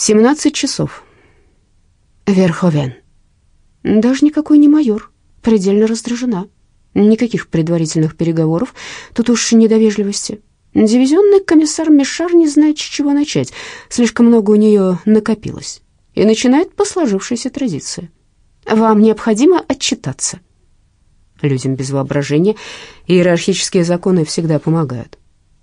17 часов. Верховен. Даже никакой не майор. Предельно раздражена. Никаких предварительных переговоров. Тут уж недовежливости. Дивизионный комиссар Мишар не знает, с чего начать. Слишком много у нее накопилось. И начинает по сложившейся традиции. Вам необходимо отчитаться. Людям без воображения иерархические законы всегда помогают.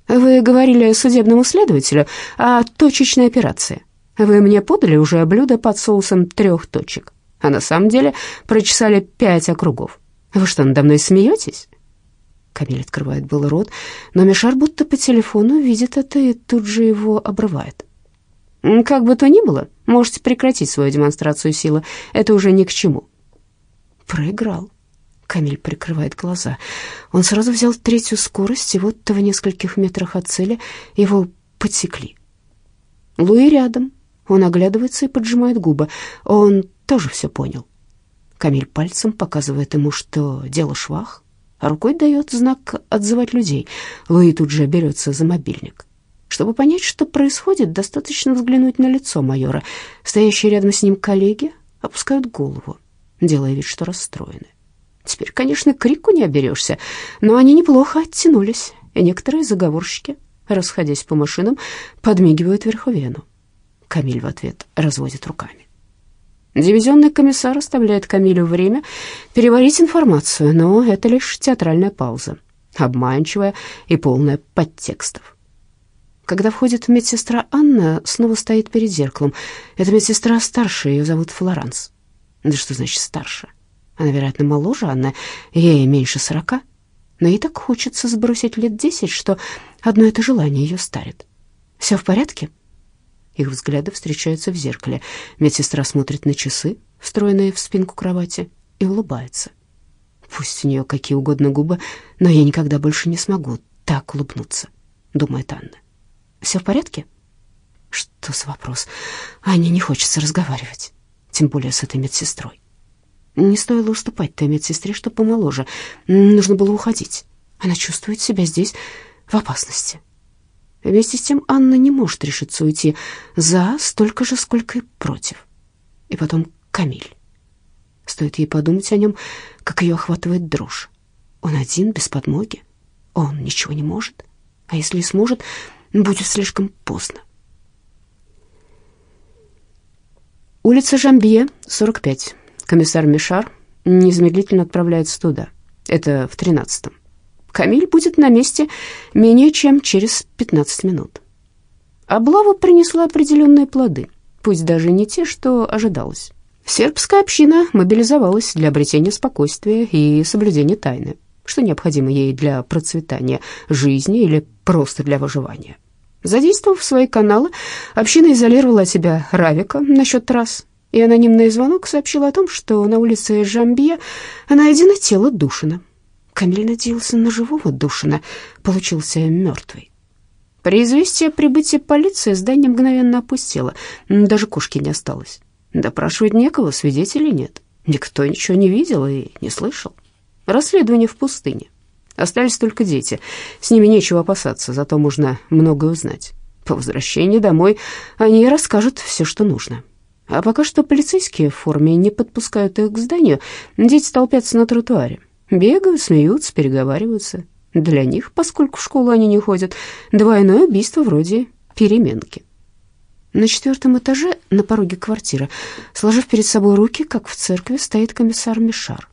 Вы говорили судебному следователю о точечной операции. Вы мне подали уже блюдо под соусом трех точек, а на самом деле прочесали пять округов. Вы что, надо мной смеетесь?» Камиль открывает был рот, но Мишар будто по телефону видит это и тут же его обрывает. «Как бы то ни было, можете прекратить свою демонстрацию силы, это уже ни к чему». Проиграл. Камиль прикрывает глаза. Он сразу взял третью скорость, и вот в нескольких метрах от цели его подсекли. Луи рядом. Он оглядывается и поджимает губы. Он тоже все понял. Камиль пальцем показывает ему, что дело швах, а рукой дает знак отзывать людей. Луи тут же берется за мобильник. Чтобы понять, что происходит, достаточно взглянуть на лицо майора. Стоящие рядом с ним коллеги опускают голову, делая вид, что расстроены. Теперь, конечно, крику не оберешься, но они неплохо оттянулись, и некоторые заговорщики, расходясь по машинам, подмигивают Верховену. Камиль в ответ разводит руками. Дивизионный комиссар оставляет Камилю время переварить информацию, но это лишь театральная пауза, обманчивая и полная подтекстов. Когда входит медсестра Анна, снова стоит перед зеркалом. Эта медсестра старше, ее зовут Флоранс. Да что значит старше? Она, вероятно, моложе Анны, ей меньше сорока. Но ей так хочется сбросить лет десять, что одно это желание ее старит. «Все в порядке?» Их взгляды встречаются в зеркале. Медсестра смотрит на часы, встроенные в спинку кровати, и улыбается. «Пусть у нее какие угодно губы, но я никогда больше не смогу так улыбнуться», — думает Анна. «Все в порядке?» Что за вопрос? Анне не хочется разговаривать, тем более с этой медсестрой. Не стоило уступать той медсестре, что помоложе. Нужно было уходить. Она чувствует себя здесь в опасности. Вместе с тем Анна не может решиться уйти за столько же, сколько и против. И потом Камиль. Стоит ей подумать о нем, как ее охватывает дрожь. Он один, без подмоги. Он ничего не может. А если и сможет, будет слишком поздно. Улица Жамбье, 45. Комиссар Мишар незамедлительно отправляется туда. Это в тринадцатом. Камиль будет на месте менее чем через 15 минут. Облава принесла определенные плоды, пусть даже не те, что ожидалось. Сербская община мобилизовалась для обретения спокойствия и соблюдения тайны, что необходимо ей для процветания жизни или просто для выживания. Задействовав свои каналы, община изолировала от себя Равика насчет трасс, и анонимный звонок сообщил о том, что на улице Жамбия найдено тело Душина. Камиль надеялся на живого Душина, получился мертвый. При известии о прибытии полиции здание мгновенно опустело, даже кошки не осталось. Допрашивать некого, свидетелей нет. Никто ничего не видел и не слышал. Расследование в пустыне. Остались только дети. С ними нечего опасаться, зато можно многое узнать. По возвращении домой они расскажут все, что нужно. А пока что полицейские в форме не подпускают их к зданию, дети толпятся на тротуаре. Бегают, смеются, переговариваются. Для них, поскольку в школу они не ходят, двойное убийство вроде переменки. На четвертом этаже, на пороге квартиры, сложив перед собой руки, как в церкви, стоит комиссар Мишар.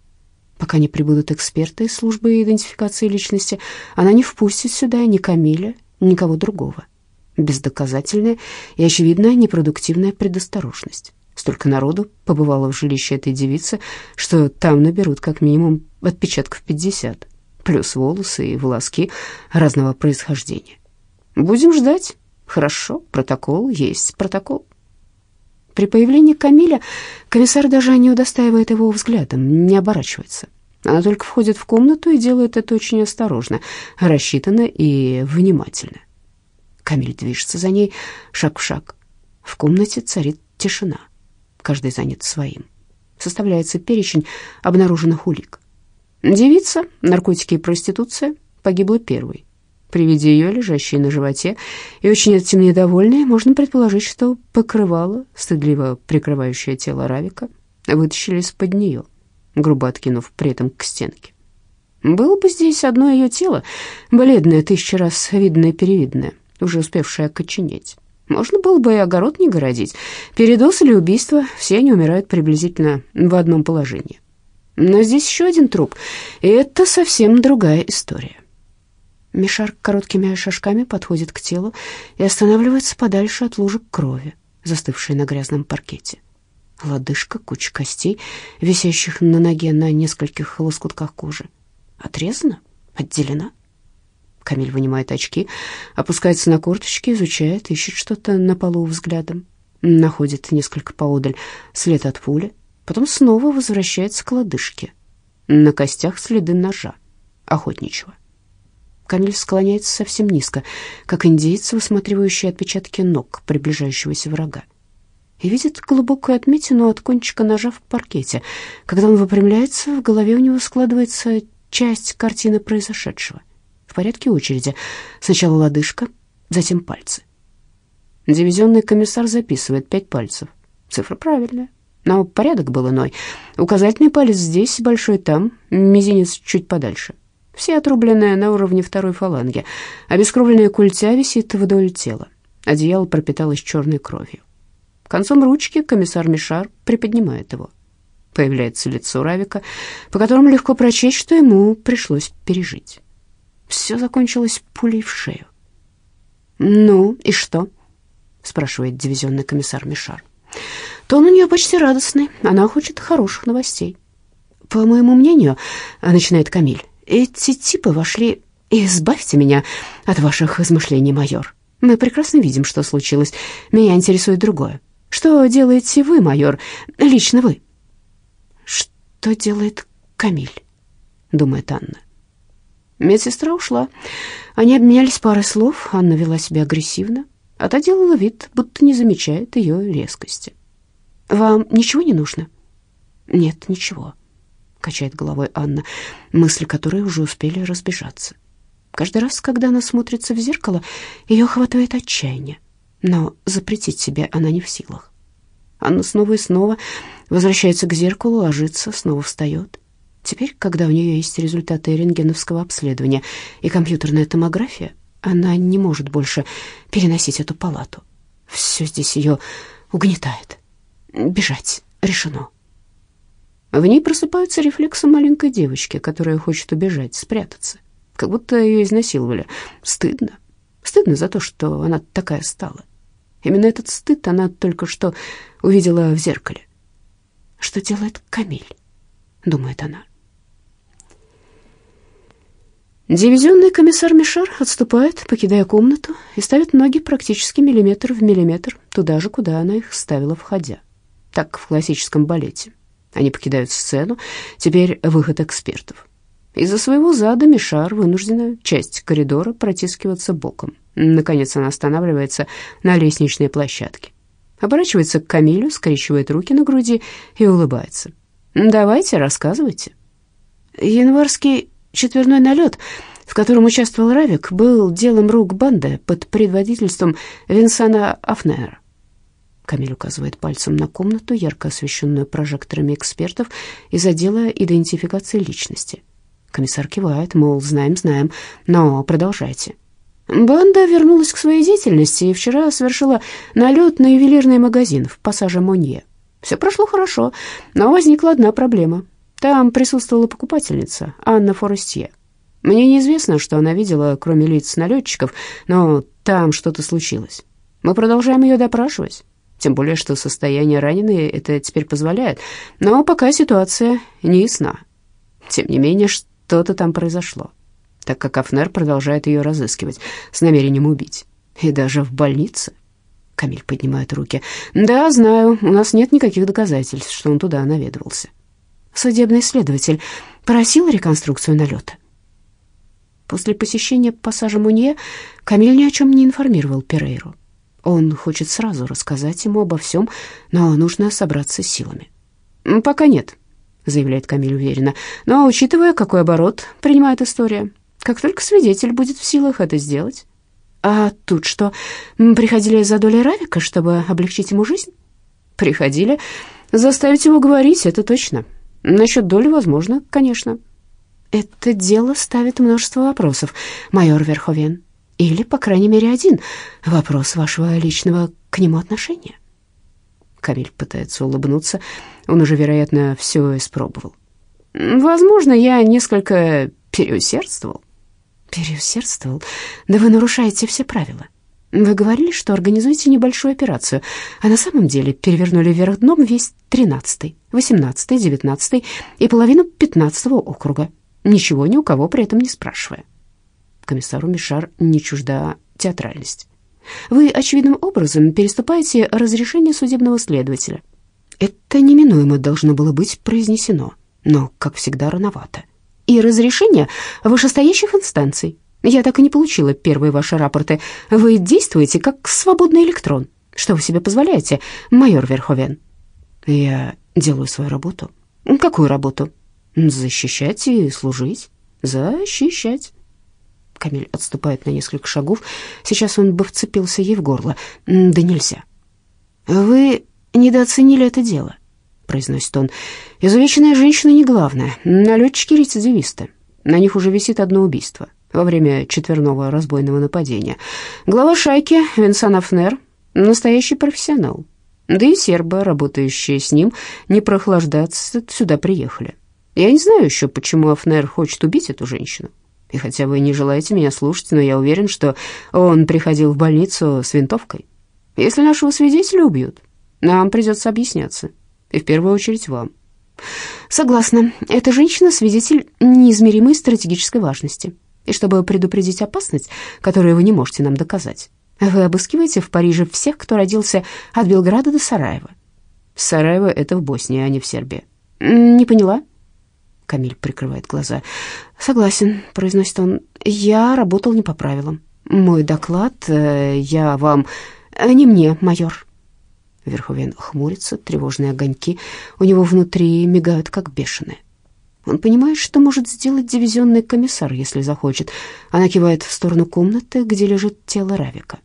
Пока не прибудут эксперты из службы идентификации личности, она не впустит сюда ни Камиля, никого другого бездоказательная и, очевидно, непродуктивная предосторожность. Столько народу побывало в жилище этой девицы, что там наберут как минимум отпечатков 50, плюс волосы и волоски разного происхождения. Будем ждать. Хорошо, протокол есть протокол. При появлении Камиля комиссар даже не удостаивает его взглядом, не оборачивается. Она только входит в комнату и делает это очень осторожно, рассчитанно и внимательно. Камиль движется за ней шаг в шаг. В комнате царит тишина. Каждый занят своим. Составляется перечень обнаруженных улик. Девица, наркотики и проституция погибла первой. При виде ее, лежащей на животе, и очень этим недовольной, можно предположить, что покрывало, стыдливо прикрывающее тело Равика, вытащили из-под нее, грубо откинув при этом к стенке. Было бы здесь одно ее тело, бледное, тысячу раз видное-перевидное, уже успевшее окоченеть. Можно было бы и огород не городить. Передоз или убийство, все они умирают приблизительно в одном положении. Но здесь еще один труп, и это совсем другая история. Мишар короткими шажками подходит к телу и останавливается подальше от лужек крови, застывшей на грязном паркете. Лодыжка, куча костей, висящих на ноге на нескольких лоскутках кожи. Отрезана? Отделена? Камиль вынимает очки, опускается на корточки, изучает, ищет что-то на полу взглядом. Находит несколько поодаль след от пули, потом снова возвращается к лодыжке. На костях следы ножа, охотничьего. Камиль склоняется совсем низко, как индейец, высматривающий отпечатки ног приближающегося врага. И видит глубокую отметину от кончика ножа в паркете. Когда он выпрямляется, в голове у него складывается часть картины произошедшего. В порядке очереди. Сначала лодыжка, затем пальцы. Дивизионный комиссар записывает пять пальцев. Цифра правильная, но порядок был иной. Указательный палец здесь, большой там, мизинец чуть подальше. Все отрубленные на уровне второй фаланги. Обескровленная культя висит вдоль тела. Одеяло пропиталось черной кровью. Концом ручки комиссар Мишар приподнимает его. Появляется лицо Равика, по которому легко прочесть, что ему пришлось пережить. Все закончилось пулей в шею. «Ну, и что?» — спрашивает дивизионный комиссар Мишар. Тон у нее почти радостный, она хочет хороших новостей. «По моему мнению, — начинает Камиль, эти типы вошли... Избавьте меня от ваших измышлений, майор. Мы прекрасно видим, что случилось. Меня интересует другое. Что делаете вы, майор? Лично вы. Что делает Камиль? Думает Анна. Медсестра ушла. Они обменялись парой слов. Анна вела себя агрессивно, а та делала вид, будто не замечает ее резкости. «Вам ничего не нужно?» «Нет, ничего» качает головой Анна, мысли которой уже успели разбежаться. Каждый раз, когда она смотрится в зеркало, ее охватывает отчаяние, но запретить себе она не в силах. Анна снова и снова возвращается к зеркалу, ложится, снова встает. Теперь, когда у нее есть результаты рентгеновского обследования и компьютерная томография, она не может больше переносить эту палату. Все здесь ее угнетает. Бежать решено. В ней просыпаются рефлексы маленькой девочки, которая хочет убежать, спрятаться, как будто ее изнасиловали. Стыдно. Стыдно за то, что она такая стала. Именно этот стыд она только что увидела в зеркале. «Что делает Камиль?» — думает она. Дивизионный комиссар Мишар отступает, покидая комнату, и ставит ноги практически миллиметр в миллиметр туда же, куда она их ставила, входя. Так в классическом балете. Они покидают сцену. Теперь выход экспертов. Из-за своего зада Мишар вынуждена часть коридора протискиваться боком. Наконец она останавливается на лестничной площадке. Оборачивается к Камилю, скрещивает руки на груди и улыбается. «Давайте, рассказывайте». Январский четверной налет, в котором участвовал Равик, был делом рук банды под предводительством Винсана Афнера. Камиль указывает пальцем на комнату, ярко освещенную прожекторами экспертов из отдела идентификации личности. Комиссар кивает, мол, знаем, знаем, но продолжайте. Банда вернулась к своей деятельности и вчера совершила налет на ювелирный магазин в пассаже Монье. Все прошло хорошо, но возникла одна проблема. Там присутствовала покупательница, Анна Форестье. Мне неизвестно, что она видела, кроме лиц налетчиков, но там что-то случилось. Мы продолжаем ее допрашивать. Тем более, что состояние раненой это теперь позволяет. Но пока ситуация не ясна. Тем не менее, что-то там произошло, так как Афнер продолжает ее разыскивать с намерением убить. И даже в больнице. Камиль поднимает руки. «Да, знаю, у нас нет никаких доказательств, что он туда наведывался». Судебный следователь просил реконструкцию налета. После посещения пассажа Мунье Камиль ни о чем не информировал Перейру. Он хочет сразу рассказать ему обо всем, но нужно собраться силами. «Пока нет», — заявляет Камиль уверенно. «Но учитывая, какой оборот принимает история, как только свидетель будет в силах это сделать. А тут что, приходили за долей Равика, чтобы облегчить ему жизнь? Приходили. Заставить его говорить, это точно. Насчет доли, возможно, конечно. Это дело ставит множество вопросов, майор Верховен. Или, по крайней мере, один вопрос вашего личного к нему отношения. Камиль пытается улыбнуться. Он уже, вероятно, все испробовал. Возможно, я несколько переусердствовал. Переусердствовал? Да вы нарушаете все правила. Вы говорили, что организуете небольшую операцию, а на самом деле перевернули вверх дном весь тринадцатый, восемнадцатый, девятнадцатый и половину пятнадцатого округа, ничего ни у кого при этом не спрашивая. Комиссару Мишар не чужда театральность. Вы очевидным образом переступаете разрешение судебного следователя. Это неминуемо должно было быть произнесено, но, как всегда, рановато. И разрешение вышестоящих инстанций. Я так и не получила первые ваши рапорты. Вы действуете как свободный электрон. Что вы себе позволяете, майор Верховен? Я делаю свою работу. Какую работу? Защищать и служить. Защищать. Камиль отступает на несколько шагов. Сейчас он бы вцепился ей в горло. Да нельзя. Вы недооценили это дело, произносит он. Изувеченная женщина не главное. Налетчики-рецидивисты. На них уже висит одно убийство во время четверного разбойного нападения. Глава шайки Винсан Афнер — настоящий профессионал. Да и сербы, работающие с ним, не прохлаждаться сюда приехали. Я не знаю еще, почему Афнер хочет убить эту женщину. И хотя вы не желаете меня слушать, но я уверен, что он приходил в больницу с винтовкой. Если нашего свидетеля убьют, нам придется объясняться. И в первую очередь вам. Согласна. Эта женщина — свидетель неизмеримой стратегической важности. И чтобы предупредить опасность, которую вы не можете нам доказать, вы обыскиваете в Париже всех, кто родился от Белграда до Сараева. Сараево — это в Боснии, а не в Сербии. Не поняла? Камиль прикрывает глаза. «Согласен», — произносит он, — «я работал не по правилам. Мой доклад э, я вам... Э, не мне, майор». Верховен хмурится, тревожные огоньки у него внутри мигают, как бешеные. Он понимает, что может сделать дивизионный комиссар, если захочет. Она кивает в сторону комнаты, где лежит тело Равика.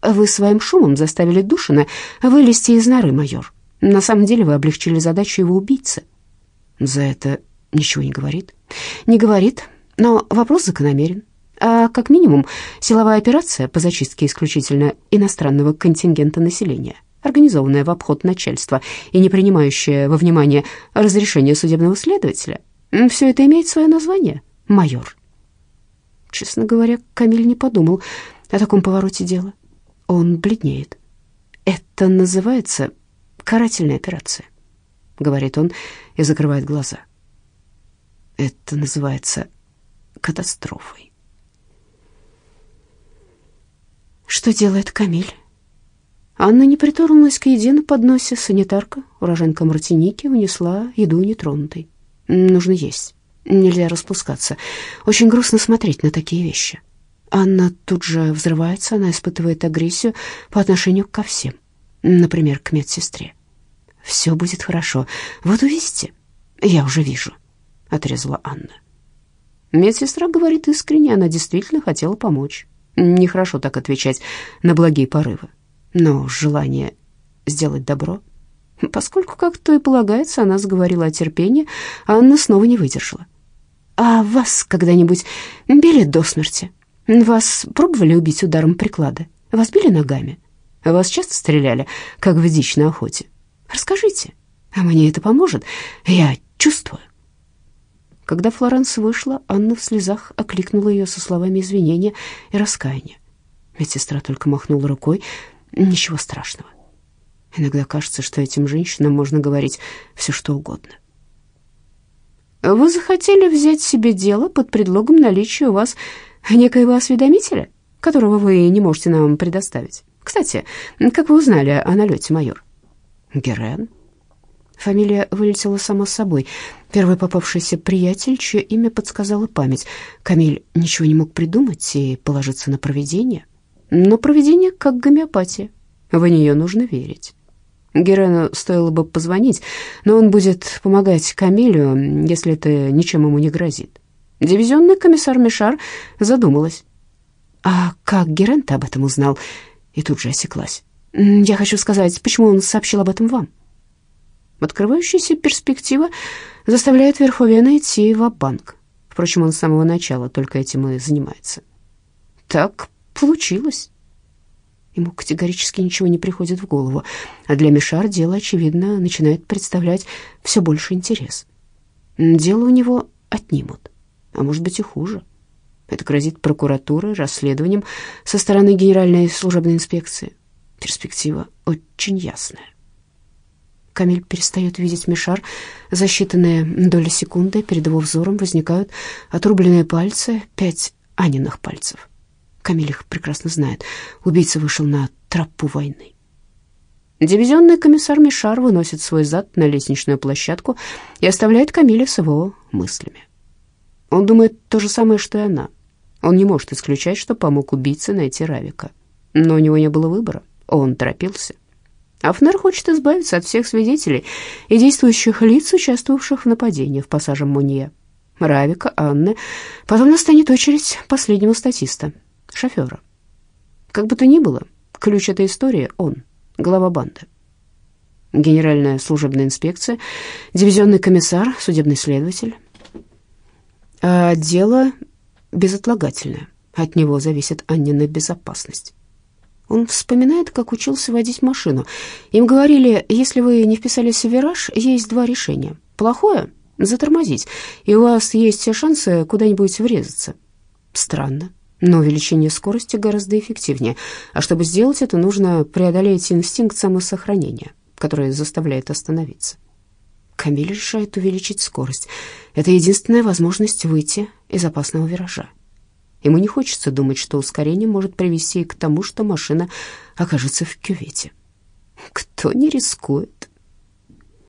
«Вы своим шумом заставили Душина вылезти из норы, майор. На самом деле вы облегчили задачу его убийцы». За это Ничего не говорит? Не говорит, но вопрос закономерен. А как минимум, силовая операция по зачистке исключительно иностранного контингента населения, организованная в обход начальства и не принимающая во внимание разрешение судебного следователя, все это имеет свое название — майор. Честно говоря, Камиль не подумал о таком повороте дела. Он бледнеет. «Это называется карательная операция», — говорит он и закрывает глаза. Это называется катастрофой. Что делает Камиль? Анна не притронулась к еде на подносе. Санитарка, уроженка Мартиники, унесла еду нетронутой. Нужно есть. Нельзя распускаться. Очень грустно смотреть на такие вещи. Анна тут же взрывается, она испытывает агрессию по отношению ко всем. Например, к медсестре. Все будет хорошо. Вот увидите. Я уже вижу. — отрезала Анна. Медсестра говорит искренне, она действительно хотела помочь. Нехорошо так отвечать на благие порывы. Но желание сделать добро... Поскольку, как то и полагается, она заговорила о терпении, Анна снова не выдержала. «А вас когда-нибудь били до смерти? Вас пробовали убить ударом приклада? Вас били ногами? Вас часто стреляли, как в дичь на охоте? Расскажите, а мне это поможет. Я чувствую». Когда Флоранс вышла, Анна в слезах окликнула ее со словами извинения и раскаяния. Медсестра только махнула рукой. Ничего страшного. Иногда кажется, что этим женщинам можно говорить все, что угодно. «Вы захотели взять себе дело под предлогом наличия у вас некоего осведомителя, которого вы не можете нам предоставить? Кстати, как вы узнали о налете, майор?» «Герен», Фамилия вылетела сама собой. Первый попавшийся приятель, чье имя подсказала память. Камиль ничего не мог придумать и положиться на провидение. Но провидение как гомеопатия. В нее нужно верить. Герену стоило бы позвонить, но он будет помогать Камилю, если это ничем ему не грозит. Дивизионный комиссар Мишар задумалась. «А как Герент об этом узнал?» И тут же осеклась. «Я хочу сказать, почему он сообщил об этом вам?» Открывающаяся перспектива заставляет Верховена идти в банк Впрочем, он с самого начала только этим и занимается. Так получилось. Ему категорически ничего не приходит в голову, а для Мишар дело, очевидно, начинает представлять все больше интерес. Дело у него отнимут, а может быть и хуже. Это грозит прокуратурой, расследованием со стороны Генеральной служебной инспекции. Перспектива очень ясная. Камиль перестает видеть Мишар. За считанные доли секунды перед его взором возникают отрубленные пальцы, пять Аниных пальцев. Камиль их прекрасно знает. Убийца вышел на тропу войны. Дивизионный комиссар Мишар выносит свой зад на лестничную площадку и оставляет Камиля с его мыслями. Он думает то же самое, что и она. Он не может исключать, что помог убийце найти Равика. Но у него не было выбора, он торопился. Афнер хочет избавиться от всех свидетелей и действующих лиц, участвовавших в нападении в пассаже Мунье. Равика, Анны. Потом настанет очередь последнего статиста, шофера. Как бы то ни было, ключ этой истории он, глава банды. Генеральная служебная инспекция, дивизионный комиссар, судебный следователь. А дело безотлагательное. От него зависит Аннина безопасность. Он вспоминает, как учился водить машину. Им говорили, если вы не вписались в вираж, есть два решения. Плохое — затормозить, и у вас есть все шансы куда-нибудь врезаться. Странно, но увеличение скорости гораздо эффективнее. А чтобы сделать это, нужно преодолеть инстинкт самосохранения, который заставляет остановиться. Камиль решает увеличить скорость. Это единственная возможность выйти из опасного виража. Ему не хочется думать, что ускорение может привести к тому, что машина окажется в кювете. Кто не рискует,